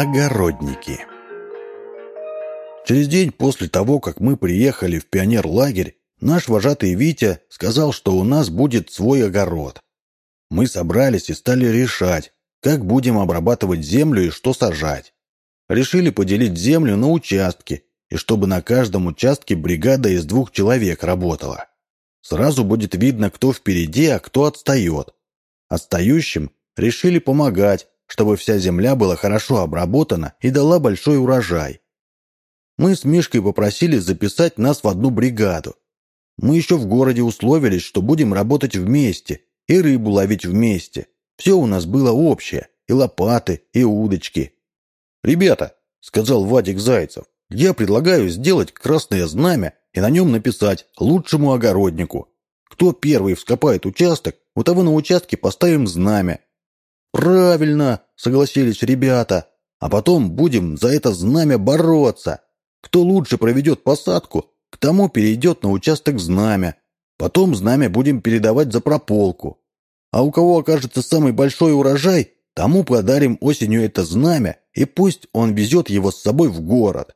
Огородники Через день после того, как мы приехали в пионер-лагерь, наш вожатый Витя сказал, что у нас будет свой огород. Мы собрались и стали решать, как будем обрабатывать землю и что сажать. Решили поделить землю на участки, и чтобы на каждом участке бригада из двух человек работала. Сразу будет видно, кто впереди, а кто отстает. Отстающим решили помогать, чтобы вся земля была хорошо обработана и дала большой урожай. Мы с Мишкой попросили записать нас в одну бригаду. Мы еще в городе условились, что будем работать вместе и рыбу ловить вместе. Все у нас было общее, и лопаты, и удочки. «Ребята», — сказал Вадик Зайцев, — «я предлагаю сделать красное знамя и на нем написать «лучшему огороднику». Кто первый вскопает участок, у того на участке поставим знамя, «Правильно!» — согласились ребята. «А потом будем за это знамя бороться. Кто лучше проведет посадку, к тому перейдет на участок знамя. Потом знамя будем передавать за прополку. А у кого окажется самый большой урожай, тому подарим осенью это знамя, и пусть он везет его с собой в город».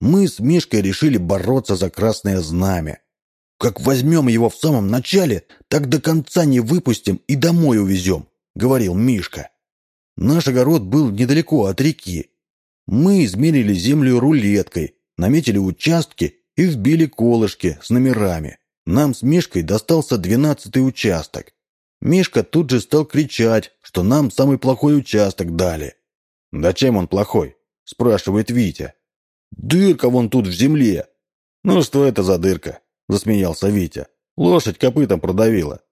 Мы с Мишкой решили бороться за красное знамя. Как возьмем его в самом начале, так до конца не выпустим и домой увезем говорил Мишка. Наш огород был недалеко от реки. Мы измерили землю рулеткой, наметили участки и вбили колышки с номерами. Нам с Мишкой достался двенадцатый участок. Мишка тут же стал кричать, что нам самый плохой участок дали. «Да чем он плохой?» – спрашивает Витя. «Дырка вон тут в земле». «Ну что это за дырка?» – засмеялся Витя. «Лошадь копытом продавила.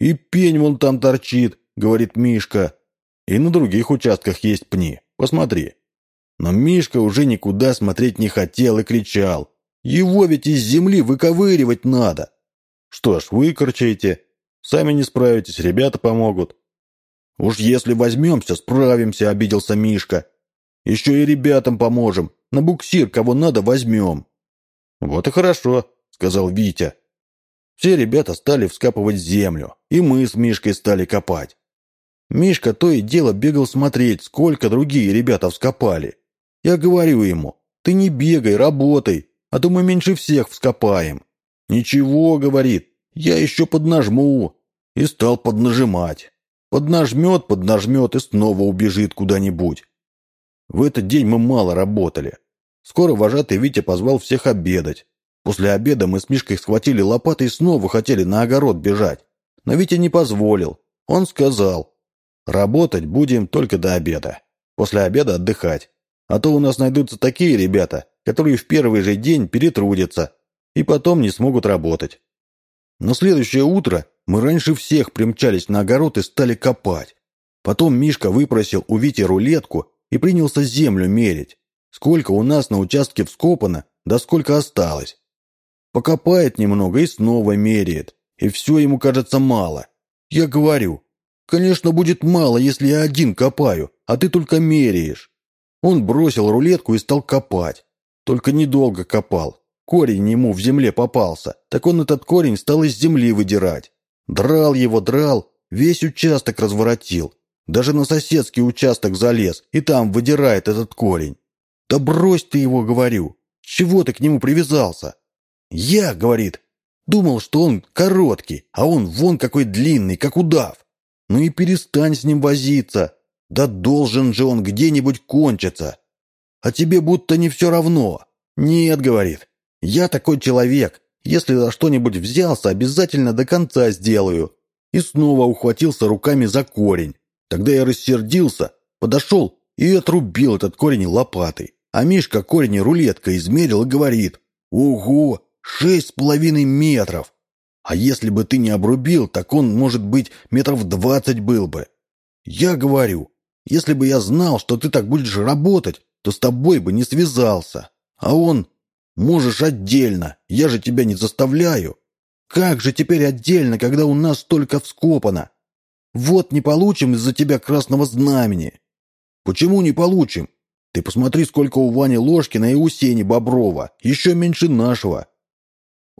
И пень вон там торчит, говорит Мишка. И на других участках есть пни. Посмотри. Но Мишка уже никуда смотреть не хотел и кричал. Его ведь из земли выковыривать надо. Что ж, выкорчайте. Сами не справитесь, ребята помогут. Уж если возьмемся, справимся, обиделся Мишка. Еще и ребятам поможем. На буксир кого надо возьмем. Вот и хорошо, сказал Витя. Все ребята стали вскапывать землю, и мы с Мишкой стали копать. Мишка то и дело бегал смотреть, сколько другие ребята вскопали. Я говорю ему, ты не бегай, работай, а то мы меньше всех вскопаем. Ничего, говорит, я еще поднажму. И стал поднажимать. Поднажмет, поднажмет и снова убежит куда-нибудь. В этот день мы мало работали. Скоро вожатый Витя позвал всех обедать. После обеда мы с Мишкой схватили лопаты и снова хотели на огород бежать. Но Витя не позволил. Он сказал, Работать будем только до обеда. После обеда отдыхать. А то у нас найдутся такие ребята, которые в первый же день перетрудятся и потом не смогут работать. На следующее утро мы раньше всех примчались на огород и стали копать. Потом Мишка выпросил у Вити рулетку и принялся землю мерить. Сколько у нас на участке вскопано, да сколько осталось. Покопает немного и снова меряет. И все ему кажется мало. Я говорю, Конечно, будет мало, если я один копаю, а ты только меряешь. Он бросил рулетку и стал копать. Только недолго копал. Корень ему в земле попался, так он этот корень стал из земли выдирать. Драл его, драл, весь участок разворотил. Даже на соседский участок залез, и там выдирает этот корень. Да брось ты его, говорю. Чего ты к нему привязался? Я, говорит, думал, что он короткий, а он вон какой длинный, как удав. Ну и перестань с ним возиться. Да должен же он где-нибудь кончиться. А тебе будто не все равно. Нет, говорит, я такой человек. Если за что-нибудь взялся, обязательно до конца сделаю. И снова ухватился руками за корень. Тогда я рассердился, подошел и отрубил этот корень лопатой. А Мишка корень рулеткой измерил и говорит, «Ого, шесть с половиной метров! А если бы ты не обрубил, так он, может быть, метров двадцать был бы. Я говорю, если бы я знал, что ты так будешь работать, то с тобой бы не связался. А он, можешь отдельно, я же тебя не заставляю. Как же теперь отдельно, когда у нас столько вскопано? Вот не получим из-за тебя красного знамени. Почему не получим? Ты посмотри, сколько у Вани Ложкина и у Сени Боброва, еще меньше нашего.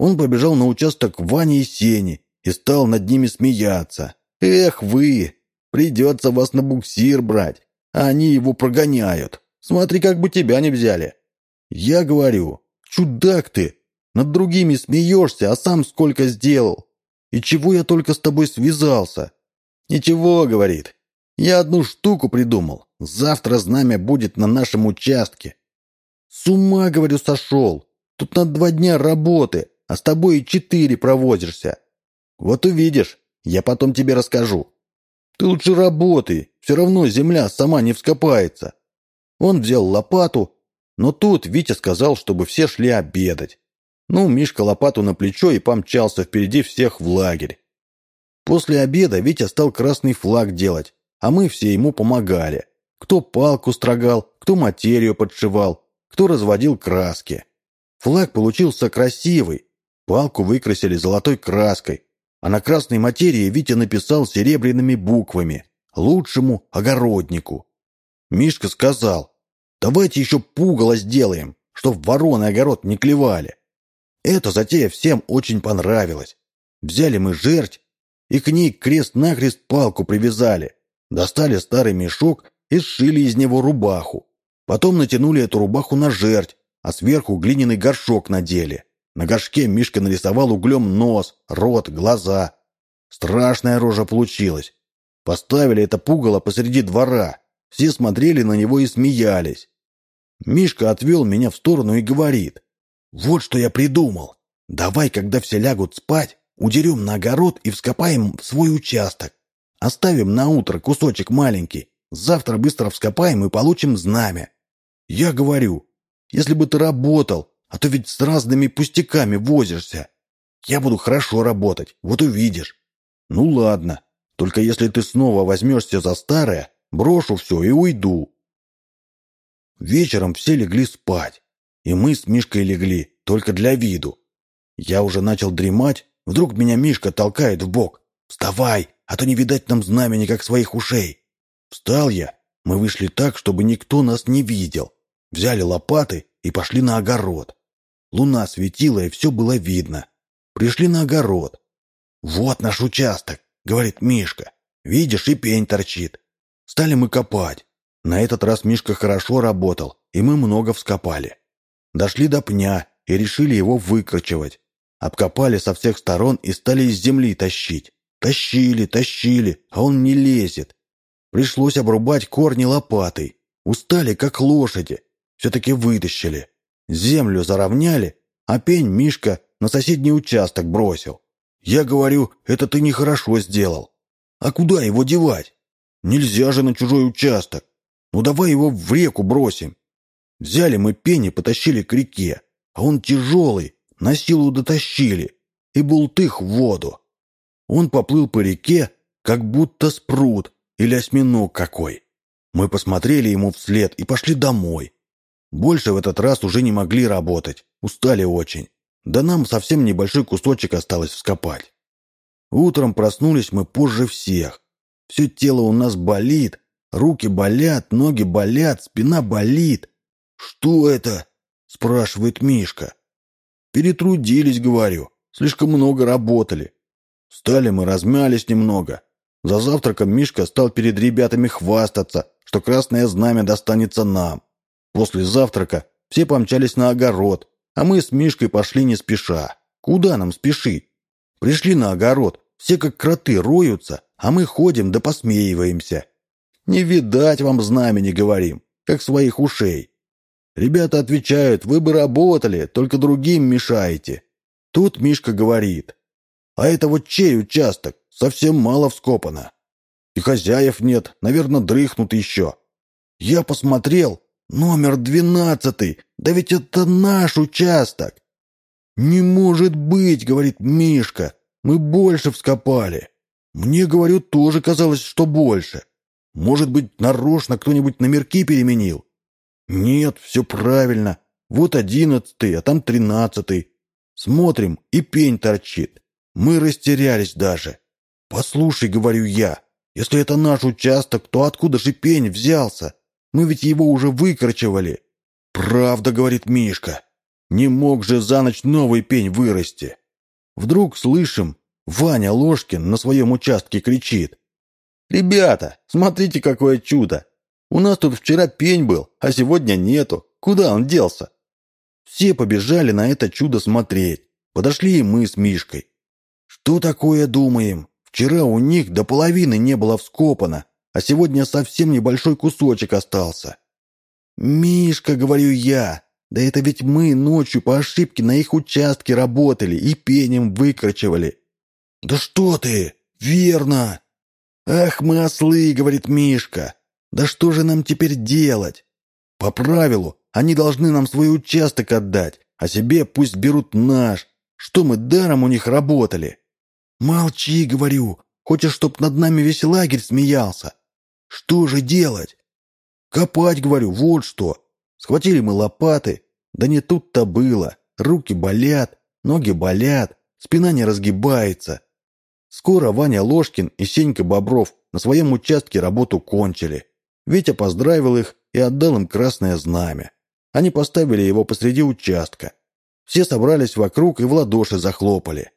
Он побежал на участок Вани и Сени и стал над ними смеяться. «Эх вы! Придется вас на буксир брать. а они его прогоняют. Смотри, как бы тебя не взяли. Я говорю, чудак ты, над другими смеешься, а сам сколько сделал. И чего я только с тобой связался? Ничего, говорит, я одну штуку придумал. Завтра знамя будет на нашем участке. С ума, говорю, сошел. Тут на два дня работы, а с тобой и четыре провозишься. Вот увидишь, я потом тебе расскажу. Ты лучше работай, все равно земля сама не вскопается. Он взял лопату, но тут Витя сказал, чтобы все шли обедать. Ну, Мишка лопату на плечо и помчался впереди всех в лагерь. После обеда Витя стал красный флаг делать, а мы все ему помогали. Кто палку строгал, кто материю подшивал, кто разводил краски. Флаг получился красивый. Палку выкрасили золотой краской, а на красной материи Витя написал серебряными буквами «Лучшему огороднику». Мишка сказал, давайте еще пугало сделаем, чтоб вороны огород не клевали. Эта затея всем очень понравилась. Взяли мы жерть и к ней крест-накрест палку привязали. Достали старый мешок и сшили из него рубаху. Потом натянули эту рубаху на жерть, а сверху глиняный горшок надели. На горшке Мишка нарисовал углем нос, рот, глаза. Страшная рожа получилась. Поставили это пугало посреди двора. Все смотрели на него и смеялись. Мишка отвел меня в сторону и говорит. «Вот что я придумал. Давай, когда все лягут спать, удерем на огород и вскопаем свой участок. Оставим на утро кусочек маленький. Завтра быстро вскопаем и получим знамя. Я говорю, если бы ты работал, а то ведь с разными пустяками возишься. Я буду хорошо работать, вот увидишь. Ну ладно, только если ты снова возьмешься за старое, брошу все и уйду. Вечером все легли спать, и мы с Мишкой легли, только для виду. Я уже начал дремать, вдруг меня Мишка толкает в бок. «Вставай, а то не видать нам знамени, как своих ушей». Встал я, мы вышли так, чтобы никто нас не видел. Взяли лопаты и пошли на огород. Луна светила, и все было видно. Пришли на огород. «Вот наш участок», — говорит Мишка. «Видишь, и пень торчит». Стали мы копать. На этот раз Мишка хорошо работал, и мы много вскопали. Дошли до пня и решили его выкорчевать. Обкопали со всех сторон и стали из земли тащить. Тащили, тащили, а он не лезет. Пришлось обрубать корни лопатой. Устали, как лошади. Все-таки вытащили. Землю заровняли, а пень Мишка на соседний участок бросил. Я говорю, это ты нехорошо сделал. А куда его девать? Нельзя же на чужой участок. Ну давай его в реку бросим. Взяли мы пень и потащили к реке, а он тяжелый, на силу дотащили, и бултых в воду. Он поплыл по реке, как будто спрут или осьминог какой. Мы посмотрели ему вслед и пошли домой. Больше в этот раз уже не могли работать, устали очень. Да нам совсем небольшой кусочек осталось вскопать. Утром проснулись мы позже всех. Все тело у нас болит, руки болят, ноги болят, спина болит. «Что это?» – спрашивает Мишка. «Перетрудились, говорю. Слишком много работали. Встали мы, размялись немного. За завтраком Мишка стал перед ребятами хвастаться, что красное знамя достанется нам. После завтрака все помчались на огород, а мы с Мишкой пошли не спеша. Куда нам спешить? Пришли на огород, все как кроты роются, а мы ходим да посмеиваемся. Не видать вам знамени, говорим, как своих ушей. Ребята отвечают, вы бы работали, только другим мешаете. Тут Мишка говорит, а это вот чей участок? Совсем мало вскопано. И хозяев нет, наверное, дрыхнут еще. Я посмотрел, номер двенадцатый, да ведь это наш участок. Не может быть, говорит Мишка, мы больше вскопали. Мне, говорю, тоже казалось, что больше. Может быть, нарочно кто-нибудь номерки переменил? Нет, все правильно. Вот одиннадцатый, а там тринадцатый. Смотрим, и пень торчит. Мы растерялись даже. «Послушай, — говорю я, — если это наш участок, то откуда же пень взялся? Мы ведь его уже выкорчевали». «Правда, — говорит Мишка, — не мог же за ночь новый пень вырасти». Вдруг слышим, Ваня Ложкин на своем участке кричит. «Ребята, смотрите, какое чудо! У нас тут вчера пень был, а сегодня нету. Куда он делся?» Все побежали на это чудо смотреть. Подошли и мы с Мишкой. «Что такое, думаем? Вчера у них до половины не было вскопано, а сегодня совсем небольшой кусочек остался». «Мишка, — говорю я, — да это ведь мы ночью по ошибке на их участке работали и пенем выкручивали». «Да что ты! Верно!» «Ах, мы ослы!» — говорит Мишка. «Да что же нам теперь делать?» «По правилу, они должны нам свой участок отдать, а себе пусть берут наш. Что мы даром у них работали?» «Молчи!» — говорю. «Хочешь, чтоб над нами весь лагерь смеялся?» «Что же делать?» «Копать, говорю, вот что!» Схватили мы лопаты. Да не тут-то было. Руки болят, ноги болят, спина не разгибается. Скоро Ваня Ложкин и Сенька Бобров на своем участке работу кончили. Витя поздравил их и отдал им красное знамя. Они поставили его посреди участка. Все собрались вокруг и в ладоши захлопали.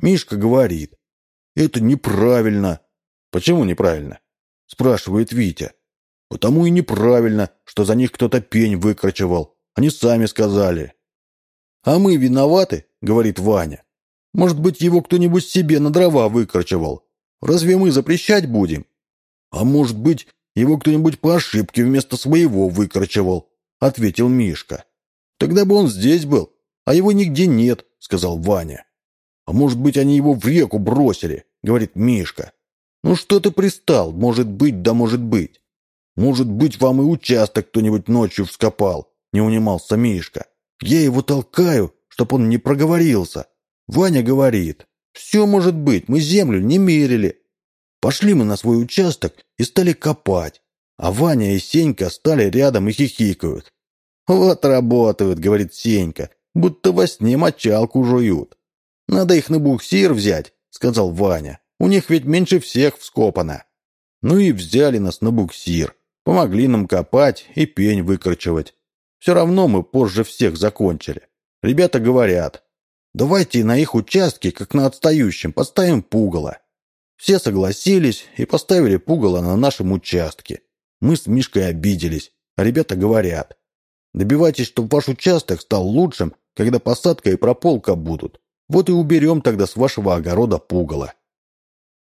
Мишка говорит, «Это неправильно». «Почему неправильно?» – спрашивает Витя. «Потому и неправильно, что за них кто-то пень выкрачивал. Они сами сказали». «А мы виноваты?» – говорит Ваня. Может быть, его кто-нибудь себе на дрова выкручивал. Разве мы запрещать будем? А может быть, его кто-нибудь по ошибке вместо своего выкручивал, ответил Мишка. Тогда бы он здесь был, а его нигде нет, сказал Ваня. А может быть, они его в реку бросили, говорит Мишка. Ну что ты пристал? Может быть, да может быть. Может быть, вам и участок кто-нибудь ночью вскопал, не унимался Мишка. Я его толкаю, чтоб он не проговорился. Ваня говорит, все может быть, мы землю не мерили. Пошли мы на свой участок и стали копать. А Ваня и Сенька стали рядом и хихикают. «Вот работают», — говорит Сенька, будто во сне мочалку жуют. «Надо их на буксир взять», — сказал Ваня. «У них ведь меньше всех вскопано». Ну и взяли нас на буксир. Помогли нам копать и пень выкручивать. Все равно мы позже всех закончили. Ребята говорят, Давайте на их участке, как на отстающем, поставим пугало. Все согласились и поставили пугало на нашем участке. Мы с Мишкой обиделись, а ребята говорят. Добивайтесь, чтобы ваш участок стал лучшим, когда посадка и прополка будут. Вот и уберем тогда с вашего огорода пугало.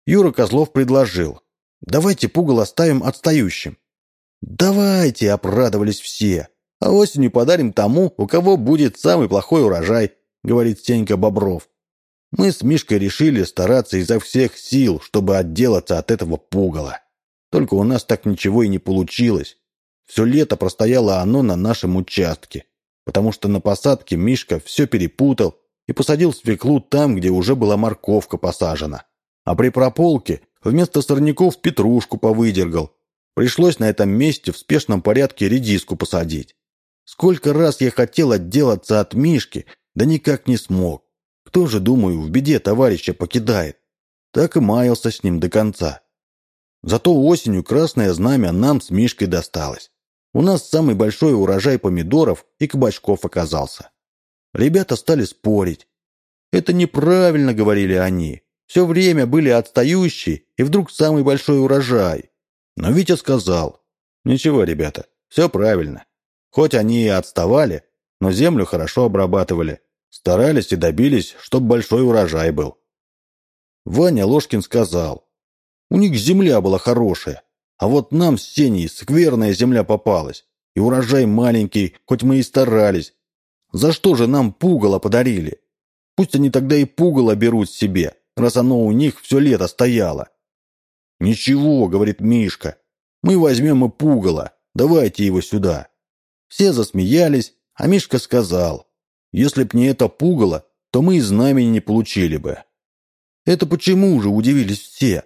Юра Козлов предложил. Давайте пугало ставим отстающим. Давайте, обрадовались все. А осенью подарим тому, у кого будет самый плохой урожай, — говорит Стенька Бобров. Мы с Мишкой решили стараться изо всех сил, чтобы отделаться от этого пугала. Только у нас так ничего и не получилось. Все лето простояло оно на нашем участке, потому что на посадке Мишка все перепутал и посадил свеклу там, где уже была морковка посажена. А при прополке вместо сорняков петрушку повыдергал. Пришлось на этом месте в спешном порядке редиску посадить. Сколько раз я хотел отделаться от Мишки, да никак не смог. Кто же, думаю, в беде товарища покидает? Так и маялся с ним до конца. Зато осенью красное знамя нам с Мишкой досталось. У нас самый большой урожай помидоров и кабачков оказался. Ребята стали спорить. Это неправильно, говорили они. Все время были отстающие, и вдруг самый большой урожай. Но Витя сказал, ничего, ребята, все правильно. Хоть они и отставали, но землю хорошо обрабатывали. Старались и добились, чтобы большой урожай был. Ваня Ложкин сказал, у них земля была хорошая, а вот нам с Сеней скверная земля попалась, и урожай маленький, хоть мы и старались. За что же нам пугало подарили? Пусть они тогда и пугало берут себе, раз оно у них все лето стояло. «Ничего», — говорит Мишка, — «мы возьмем и пугало, давайте его сюда». Все засмеялись, а Мишка сказал, если б не это пугало, то мы и знамени не получили бы. Это почему же, удивились все?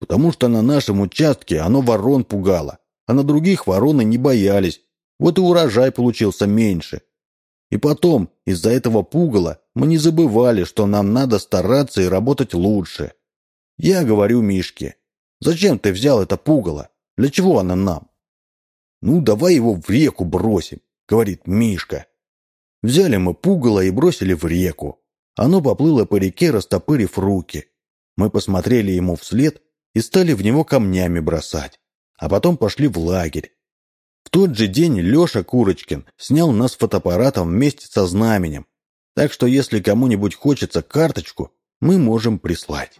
Потому что на нашем участке оно ворон пугало, а на других вороны не боялись. Вот и урожай получился меньше. И потом, из-за этого пугала, мы не забывали, что нам надо стараться и работать лучше. Я говорю Мишке, зачем ты взял это пугало? Для чего оно нам? Ну, давай его в реку бросим. — говорит Мишка. Взяли мы пугало и бросили в реку. Оно поплыло по реке, растопырив руки. Мы посмотрели ему вслед и стали в него камнями бросать. А потом пошли в лагерь. Тот же день Леша Курочкин снял нас фотоаппаратом вместе со знаменем. Так что если кому-нибудь хочется карточку, мы можем прислать.